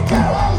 てたわ